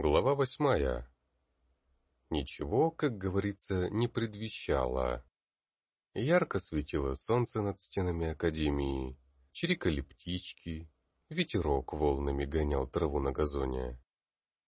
Глава восьмая. Ничего, как говорится, не предвещало. Ярко светило солнце над стенами академии, чирикали птички, ветерок волнами гонял траву на газоне.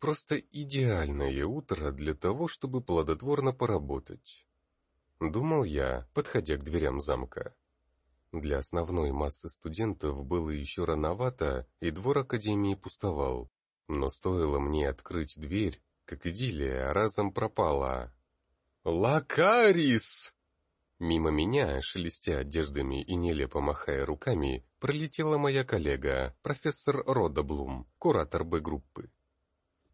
Просто идеальное утро для того, чтобы плодотворно поработать. Думал я, подходя к дверям замка. Для основной массы студентов было еще рановато, и двор академии пустовал. Но стоило мне открыть дверь, как идиллия разом пропала. «Лакарис!» Мимо меня, шелестя одеждами и нелепо махая руками, пролетела моя коллега, профессор Родаблум, куратор Б-группы.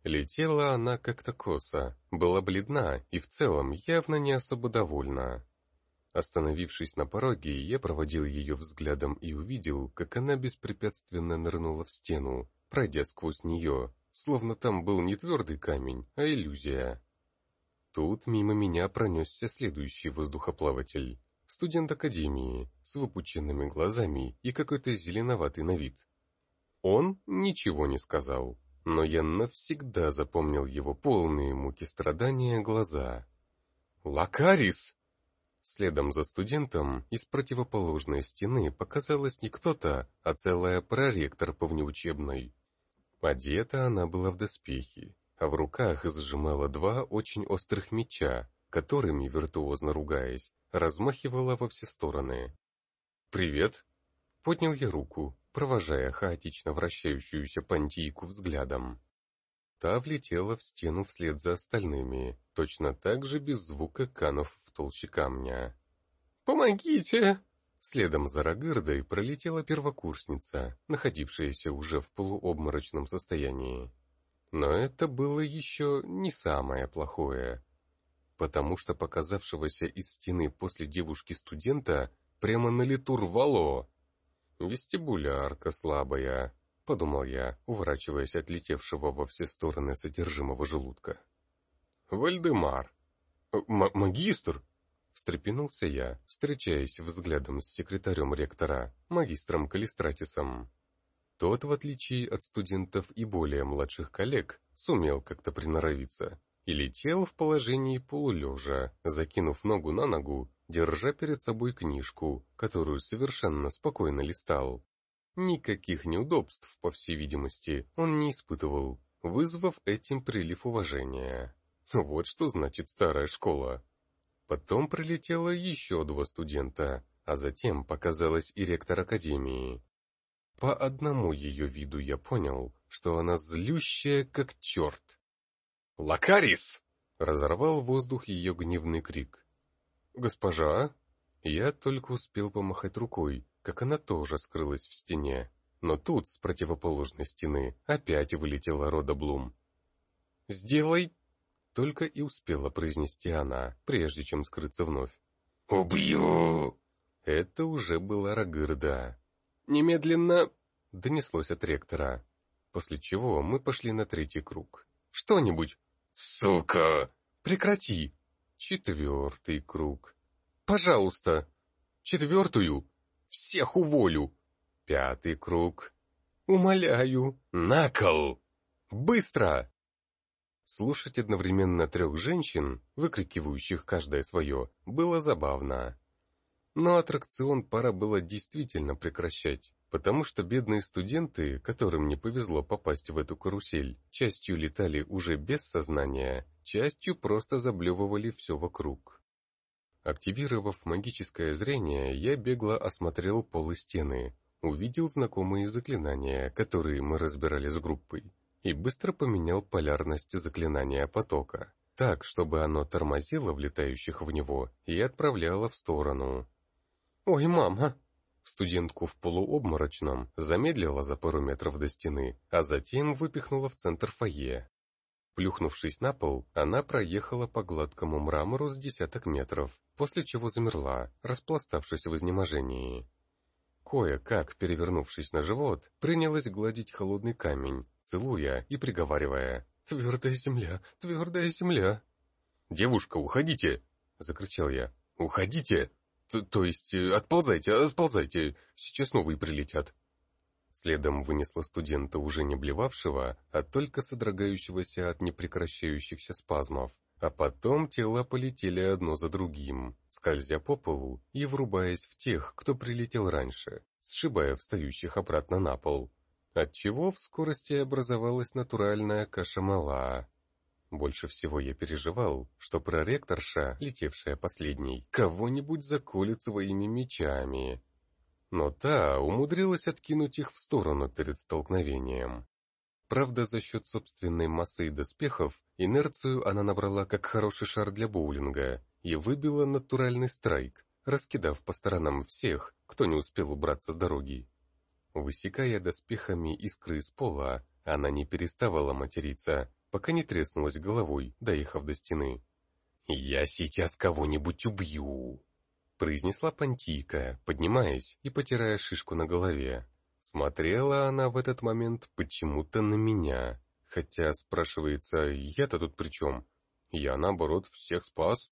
Летела она как-то косо, была бледна и в целом явно не особо довольна. Остановившись на пороге, я проводил ее взглядом и увидел, как она беспрепятственно нырнула в стену, пройдя сквозь нее, словно там был не твердый камень, а иллюзия. Тут мимо меня пронесся следующий воздухоплаватель, студент академии, с выпученными глазами и какой-то зеленоватый на вид. Он ничего не сказал, но я навсегда запомнил его полные муки страдания глаза. «Лакарис!» Следом за студентом из противоположной стены показалась не кто-то, а целая проректор по внеучебной. Одета она была в доспехи, а в руках сжимала два очень острых меча, которыми, виртуозно ругаясь, размахивала во все стороны. «Привет!» — поднял я руку, провожая хаотично вращающуюся пантийку взглядом. Та влетела в стену вслед за остальными, точно так же без звука канув в толще камня. «Помогите!» Следом за Рагырдой пролетела первокурсница, находившаяся уже в полуобморочном состоянии. Но это было еще не самое плохое, потому что показавшегося из стены после девушки-студента прямо на лету рвало. «Вестибулярка слабая», — подумал я, уворачиваясь от летевшего во все стороны содержимого желудка. «Вальдемар!» М «Магистр!» — встрепенулся я, встречаясь взглядом с секретарем ректора, магистром Калистратисом. Тот, в отличие от студентов и более младших коллег, сумел как-то приноровиться и летел в положении полулежа, закинув ногу на ногу, держа перед собой книжку, которую совершенно спокойно листал. Никаких неудобств, по всей видимости, он не испытывал, вызвав этим прилив уважения. Вот что значит старая школа. Потом прилетело еще два студента, а затем показалась и ректор академии. По одному ее виду я понял, что она злющая как черт. «Лакарис!» — разорвал воздух ее гневный крик. «Госпожа?» Я только успел помахать рукой, как она тоже скрылась в стене. Но тут, с противоположной стены, опять вылетела Рода Блум. «Сделай!» Только и успела произнести она, прежде чем скрыться вновь. «Убью!» Это уже была Рагырда. «Немедленно!» — донеслось от ректора. После чего мы пошли на третий круг. «Что-нибудь!» «Сука!» «Прекрати!» Четвертый круг. «Пожалуйста!» Четвертую всех уволю. Пятый круг. Умоляю. На кол. Быстро. Слушать одновременно трех женщин, выкрикивающих каждое свое, было забавно. Но аттракцион пора было действительно прекращать, потому что бедные студенты, которым не повезло попасть в эту карусель, частью летали уже без сознания, частью просто заблевывали все вокруг. Активировав магическое зрение, я бегло осмотрел пол и стены, увидел знакомые заклинания, которые мы разбирали с группой, и быстро поменял полярность заклинания потока, так, чтобы оно тормозило влетающих в него и отправляло в сторону. «Ой, мама!» Студентку в полуобморочном замедлила за пару метров до стены, а затем выпихнула в центр фойе. Плюхнувшись на пол, она проехала по гладкому мрамору с десяток метров, после чего замерла, распластавшись в изнеможении. Кое-как, перевернувшись на живот, принялась гладить холодный камень, целуя и приговаривая «Твердая земля, твердая земля!» «Девушка, уходите!» — закричал я. «Уходите! Т то есть, э, отползайте, отползайте, сейчас новые прилетят!» Следом вынесла студента, уже не блевавшего, а только содрогающегося от непрекращающихся спазмов. А потом тела полетели одно за другим, скользя по полу и врубаясь в тех, кто прилетел раньше, сшибая встающих обратно на пол. Отчего в скорости образовалась натуральная каша-мала. Больше всего я переживал, что проректорша, летевшая последней, кого-нибудь заколет своими мечами, но та умудрилась откинуть их в сторону перед столкновением. Правда, за счет собственной массы и доспехов, инерцию она набрала как хороший шар для боулинга и выбила натуральный страйк, раскидав по сторонам всех, кто не успел убраться с дороги. Высекая доспехами искры из пола, она не переставала материться, пока не треснулась головой, доехав до стены. «Я сейчас кого-нибудь убью!» произнесла Пантийка, поднимаясь и потирая шишку на голове. Смотрела она в этот момент почему-то на меня, хотя, спрашивается, я-то тут при чем? Я, наоборот, всех спас.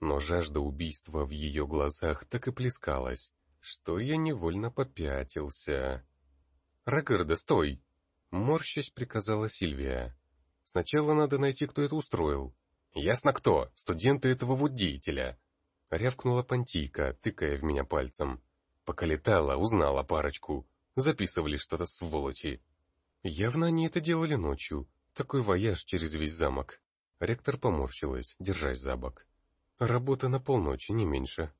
Но жажда убийства в ее глазах так и плескалась, что я невольно попятился. «Рагырда, стой!» Морщась приказала Сильвия. «Сначала надо найти, кто это устроил». «Ясно кто, студенты этого вот деятеля. Рявкнула Пантийка, тыкая в меня пальцем. Пока летала, узнала парочку. Записывали что-то сволочи. Явно они это делали ночью. Такой вояж через весь замок. Ректор поморщилась, держась за бок. Работа на полночи, не меньше.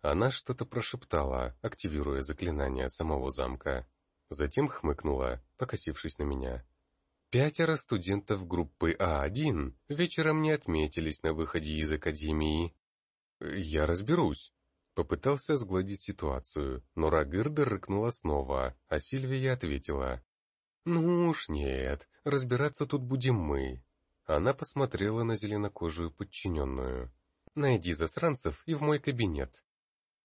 Она что-то прошептала, активируя заклинание самого замка. Затем хмыкнула, покосившись на меня. Пятеро студентов группы А1 вечером не отметились на выходе из академии. «Я разберусь». Попытался сгладить ситуацию, но Рагырда рыкнула снова, а Сильвия ответила. «Ну уж нет, разбираться тут будем мы». Она посмотрела на зеленокожую подчиненную. «Найди засранцев и в мой кабинет».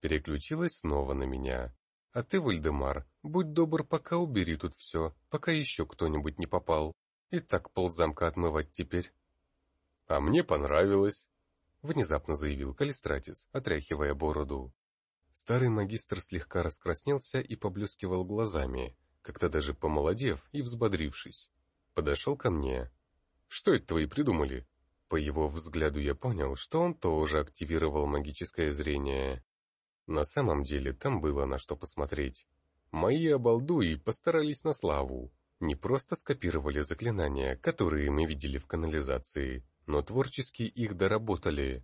Переключилась снова на меня. «А ты, Вальдемар, будь добр, пока убери тут все, пока еще кто-нибудь не попал. И так ползамка отмывать теперь». «А мне понравилось», — внезапно заявил Калистратис, отряхивая бороду. Старый магистр слегка раскраснелся и поблескивал глазами, как-то даже помолодев и взбодрившись. Подошел ко мне. «Что это твои придумали?» По его взгляду я понял, что он тоже активировал магическое зрение. На самом деле там было на что посмотреть. Мои обалдуи постарались на славу. Не просто скопировали заклинания, которые мы видели в канализации, но творчески их доработали.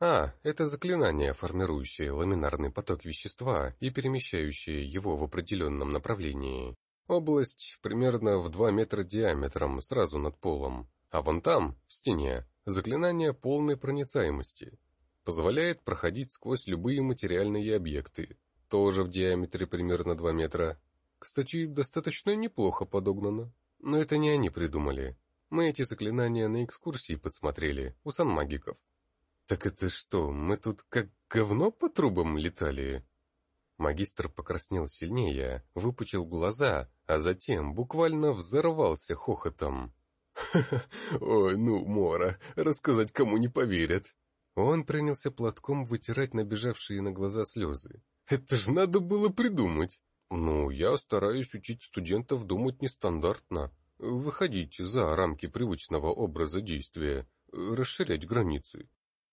А, это заклинание, формирующее ламинарный поток вещества и перемещающее его в определенном направлении. Область примерно в 2 метра диаметром сразу над полом, а вон там, в стене, заклинание полной проницаемости. Позволяет проходить сквозь любые материальные объекты, тоже в диаметре примерно 2 метра. Кстати, достаточно неплохо подогнано. Но это не они придумали. Мы эти заклинания на экскурсии подсмотрели, у санмагиков. Так это что, мы тут как говно по трубам летали? Магистр покраснел сильнее, выпучил глаза, а затем буквально взорвался хохотом. «Ха-ха, ой, ну, Мора, рассказать кому не поверят». Он принялся платком вытирать набежавшие на глаза слезы. «Это ж надо было придумать!» «Ну, я стараюсь учить студентов думать нестандартно, выходить за рамки привычного образа действия, расширять границы.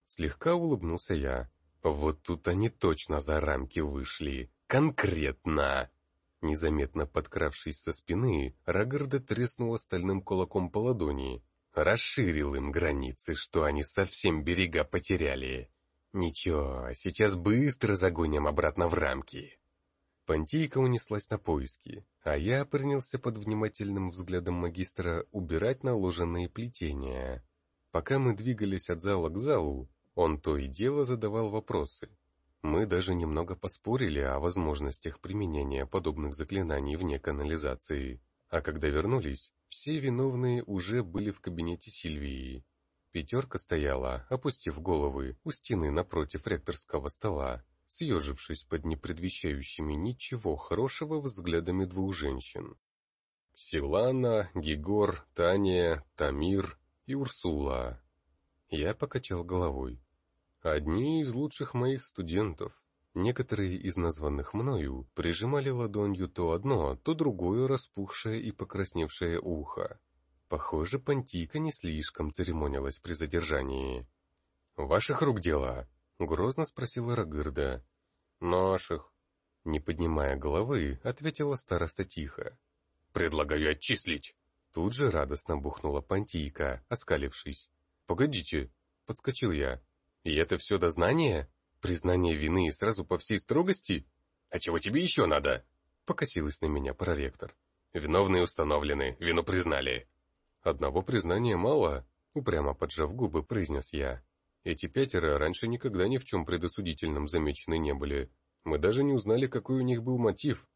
Слегка улыбнулся я. Вот тут они точно за рамки вышли. Конкретно. Незаметно подкравшись со спины, Рагарда треснула стальным кулаком по ладони. Расширил им границы, что они совсем берега потеряли. Ничего, сейчас быстро загоним обратно в рамки. Пантийка унеслась на поиски, а я принялся под внимательным взглядом магистра убирать наложенные плетения. Пока мы двигались от зала к залу, он то и дело задавал вопросы. Мы даже немного поспорили о возможностях применения подобных заклинаний вне канализации. А когда вернулись, все виновные уже были в кабинете Сильвии. Пятерка стояла, опустив головы, у стены напротив ректорского стола, съежившись под непредвещающими ничего хорошего взглядами двух женщин. Силана, Гигор, Таня, Тамир и Урсула. Я покачал головой. Одни из лучших моих студентов. Некоторые из названных мною прижимали ладонью то одно, то другое распухшее и покрасневшее ухо. Похоже, Пантийка не слишком церемонилась при задержании. «Ваших рук дело?» — грозно спросила Рагырда. «Наших». Не поднимая головы, ответила староста тихо. «Предлагаю отчислить!» Тут же радостно бухнула Пантийка, оскалившись. «Погодите!» — подскочил я. «И это все дознание? Признание вины и сразу по всей строгости? А чего тебе еще надо?» Покосилась на меня проректор. «Виновные установлены, вину признали». «Одного признания мало», — упрямо поджав губы, произнес я. «Эти пятеро раньше никогда ни в чем предосудительном замечены не были. Мы даже не узнали, какой у них был мотив.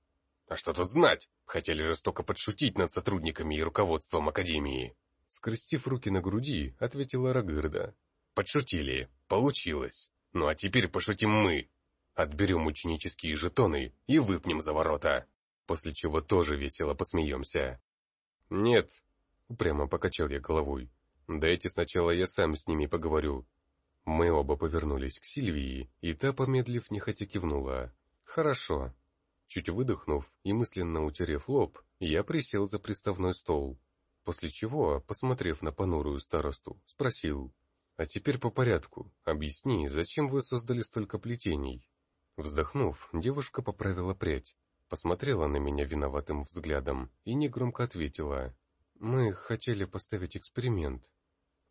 А что тут знать? Хотели жестоко подшутить над сотрудниками и руководством Академии. Скрестив руки на груди, ответила Рагырда. Подшутили. Получилось. Ну а теперь пошутим мы. Отберем ученические жетоны и выпнем за ворота. После чего тоже весело посмеемся. Нет, упрямо покачал я головой. Дайте сначала я сам с ними поговорю. Мы оба повернулись к Сильвии, и та, помедлив, нехотя кивнула. «Хорошо». Чуть выдохнув и мысленно утерев лоб, я присел за приставной стол, после чего, посмотрев на понурую старосту, спросил, «А теперь по порядку, объясни, зачем вы создали столько плетений?» Вздохнув, девушка поправила прядь, посмотрела на меня виноватым взглядом и негромко ответила, «Мы хотели поставить эксперимент.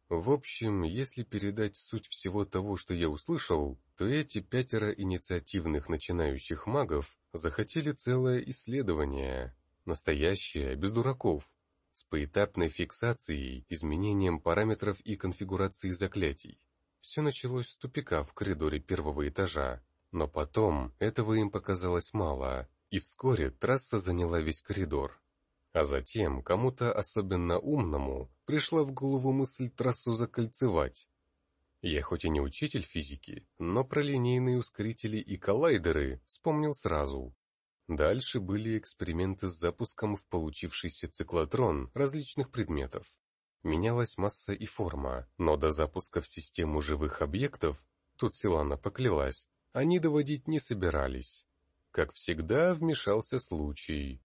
В общем, если передать суть всего того, что я услышал, то эти пятеро инициативных начинающих магов захотели целое исследование, настоящее, без дураков, с поэтапной фиксацией, изменением параметров и конфигурации заклятий. Все началось с тупика в коридоре первого этажа, но потом этого им показалось мало, и вскоре трасса заняла весь коридор. А затем кому-то особенно умному пришла в голову мысль трассу закольцевать. Я хоть и не учитель физики, но про линейные ускорители и коллайдеры вспомнил сразу. Дальше были эксперименты с запуском в получившийся циклотрон различных предметов. Менялась масса и форма, но до запуска в систему живых объектов, тут Силана поклялась, они доводить не собирались. Как всегда, вмешался случай.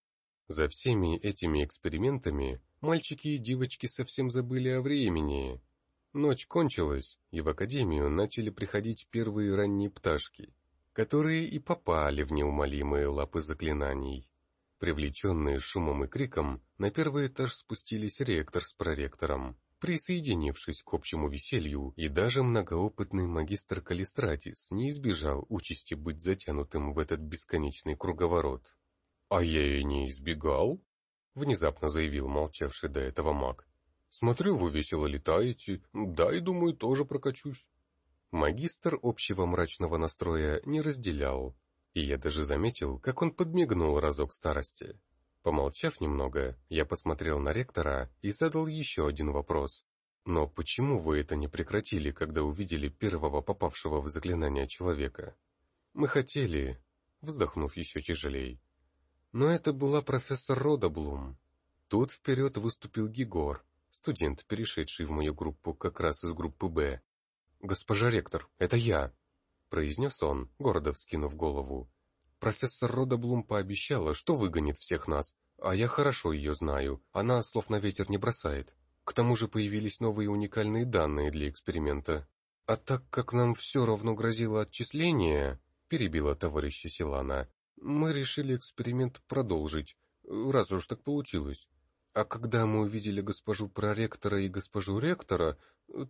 За всеми этими экспериментами мальчики и девочки совсем забыли о времени. Ночь кончилась, и в академию начали приходить первые ранние пташки, которые и попали в неумолимые лапы заклинаний. Привлеченные шумом и криком, на первый этаж спустились ректор с проректором, присоединившись к общему веселью, и даже многоопытный магистр Калистратис не избежал участи быть затянутым в этот бесконечный круговорот. «А я и не избегал», — внезапно заявил молчавший до этого маг. «Смотрю, вы весело летаете, да, и думаю, тоже прокачусь». Магистр общего мрачного настроя не разделял, и я даже заметил, как он подмигнул разок старости. Помолчав немного, я посмотрел на ректора и задал еще один вопрос. «Но почему вы это не прекратили, когда увидели первого попавшего в заклинание человека?» «Мы хотели...» Вздохнув еще тяжелей, но это была профессор Родаблум. Тут вперед выступил Гигор, студент, перешедший в мою группу как раз из группы «Б». «Госпожа ректор, это я», — произнес он, гордо вскинув голову. «Профессор Родаблум пообещала, что выгонит всех нас, а я хорошо ее знаю, она слов на ветер не бросает. К тому же появились новые уникальные данные для эксперимента. А так как нам все равно грозило отчисление, перебила товарища Силана, мы решили эксперимент продолжить, раз уж так получилось. А когда мы увидели госпожу проректора и госпожу ректора,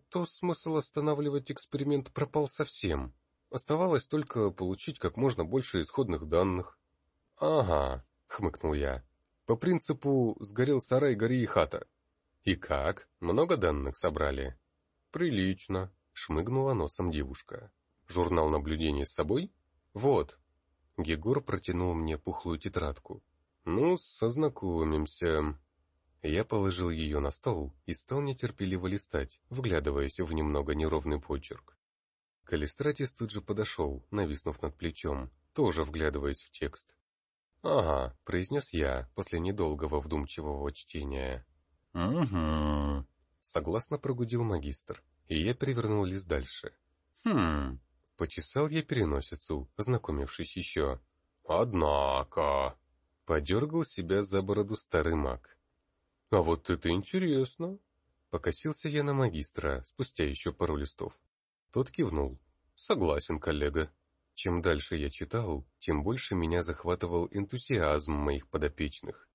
то смысл останавливать эксперимент пропал совсем. Оставалось только получить как можно больше исходных данных. «Ага», — хмыкнул я. «По принципу «сгорел сарай, гори и хата». «И как? Много данных собрали?» «Прилично», — шмыгнула носом девушка. «Журнал наблюдений с собой?» «Вот, Егор протянул мне пухлую тетрадку. «Ну, сознакомимся». Я положил ее на стол и стал нетерпеливо листать, вглядываясь в немного неровный почерк. Калистратис тут же подошел, нависнув над плечом, тоже вглядываясь в текст. «Ага», — произнес я после недолгого вдумчивого чтения. «Угу», — согласно прогудел магистр, и я перевернул лист дальше. «Хм...» Почесал я переносицу, ознакомившись еще. «Однако...» — подергал себя за бороду старый маг. «А вот это интересно!» Покосился я на магистра, спустя еще пару листов. Тот кивнул. «Согласен, коллега». Чем дальше я читал, тем больше меня захватывал энтузиазм моих подопечных,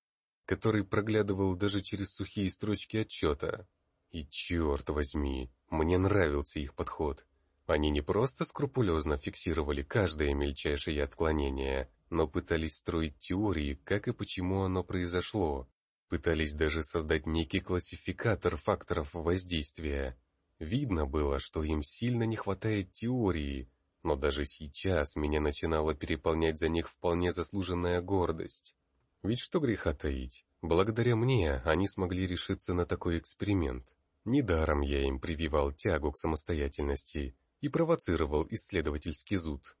который проглядывал даже через сухие строчки отчета. И черт возьми, мне нравился их подход. Они не просто скрупулезно фиксировали каждое мельчайшее отклонение, но пытались строить теории, как и почему оно произошло. Пытались даже создать некий классификатор факторов воздействия. Видно было, что им сильно не хватает теории, но даже сейчас меня начинала переполнять за них вполне заслуженная гордость. Ведь что греха таить, благодаря мне они смогли решиться на такой эксперимент. Недаром я им прививал тягу к самостоятельности и провоцировал исследовательский зуд.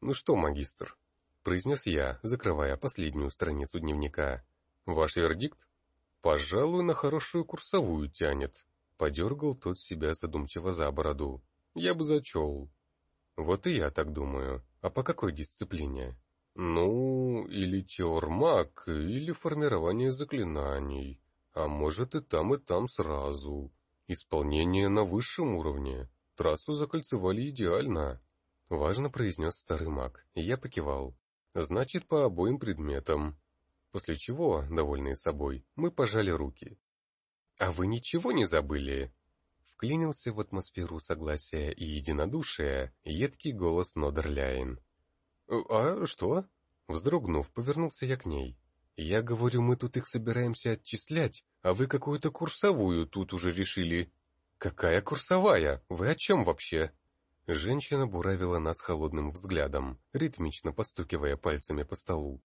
«Ну что, магистр?» — произнес я, закрывая последнюю страницу дневника. «Ваш вердикт?» «Пожалуй, на хорошую курсовую тянет», — подергал тот себя задумчиво за бороду. «Я бы зачел». «Вот и я так думаю. А по какой дисциплине?» «Ну, или теормаг, или формирование заклинаний. А может и там, и там сразу. Исполнение на высшем уровне. Трассу закольцевали идеально». Важно произнес старый маг, и я покивал. «Значит, по обоим предметам после чего, довольные собой, мы пожали руки. «А вы ничего не забыли?» Вклинился в атмосферу согласия и единодушия едкий голос Нодерляйн. «А что?» Вздрогнув, повернулся я к ней. «Я говорю, мы тут их собираемся отчислять, а вы какую-то курсовую тут уже решили». «Какая курсовая? Вы о чем вообще?» Женщина буравила нас холодным взглядом, ритмично постукивая пальцами по столу.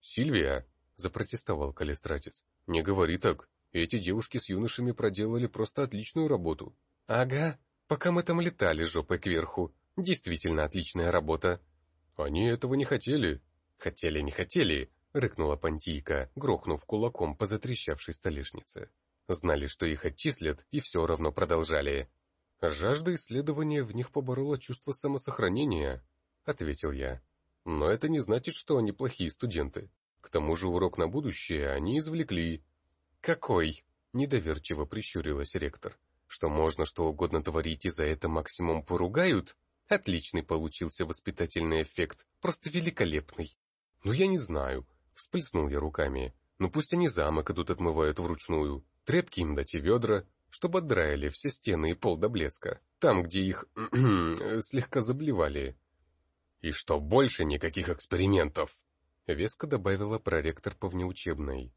«Сильвия, запротестовал Калистратис. «Не говори так. Эти девушки с юношами проделали просто отличную работу». «Ага, пока мы там летали жопой кверху. Действительно отличная работа». «Они этого не хотели». «Хотели, не хотели», — рыкнула Пантийка, грохнув кулаком по затрещавшей столешнице. Знали, что их отчислят, и все равно продолжали. «Жажда исследования в них поборола чувство самосохранения», — ответил я. «Но это не значит, что они плохие студенты. К тому же урок на будущее они извлекли. «Какой?» — недоверчиво прищурилась ректор. «Что можно что угодно творить, и за это максимум поругают? Отличный получился воспитательный эффект, просто великолепный». «Ну, я не знаю», — всплеснул я руками. «Ну, пусть они замок идут отмывают вручную. Тряпки им дать и ведра, чтобы отдраили все стены и пол до блеска, там, где их слегка заблевали». «И что больше никаких экспериментов!» Веско добавила проректор по внеучебной.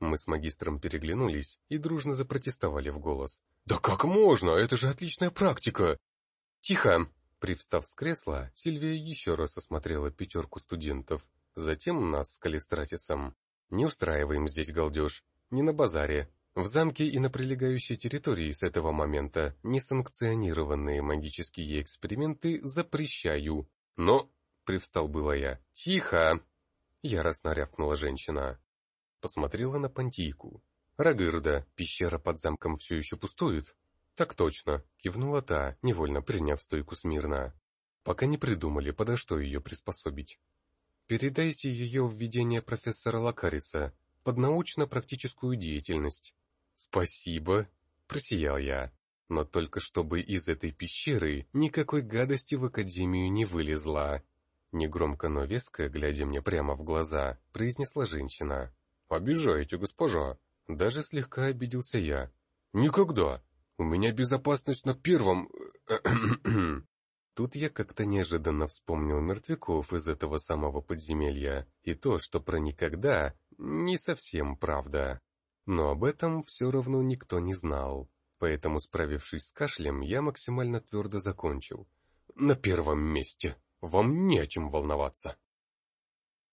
Мы с магистром переглянулись и дружно запротестовали в голос. «Да как можно? Это же отличная практика!» «Тихо!» Привстав с кресла, Сильвия еще раз осмотрела пятерку студентов, затем нас с Калистратисом. «Не устраиваем здесь галдеж. Не на базаре. В замке и на прилегающей территории с этого момента несанкционированные магические эксперименты запрещаю. Но...» — привстал было я. «Тихо!» Яростно рявкнула женщина. Посмотрела на Пантийку. «Рагырда, пещера под замком все еще пустует?» «Так точно», — кивнула та, невольно приняв стойку смирно. «Пока не придумали, подо что ее приспособить. Передайте ее в ведение профессора Лакариса под научно-практическую деятельность». «Спасибо», — просиял я. «Но только чтобы из этой пещеры никакой гадости в Академию не вылезла». Негромко, но веско, глядя мне прямо в глаза, произнесла женщина. «Обижаете, госпожа!» Даже слегка обиделся я. «Никогда! У меня безопасность на первом...» Тут я как-то неожиданно вспомнил мертвяков из этого самого подземелья, и то, что про никогда, не совсем правда. Но об этом все равно никто не знал, поэтому, справившись с кашлем, я максимально твердо закончил. «На первом месте!» Вам не о чем волноваться.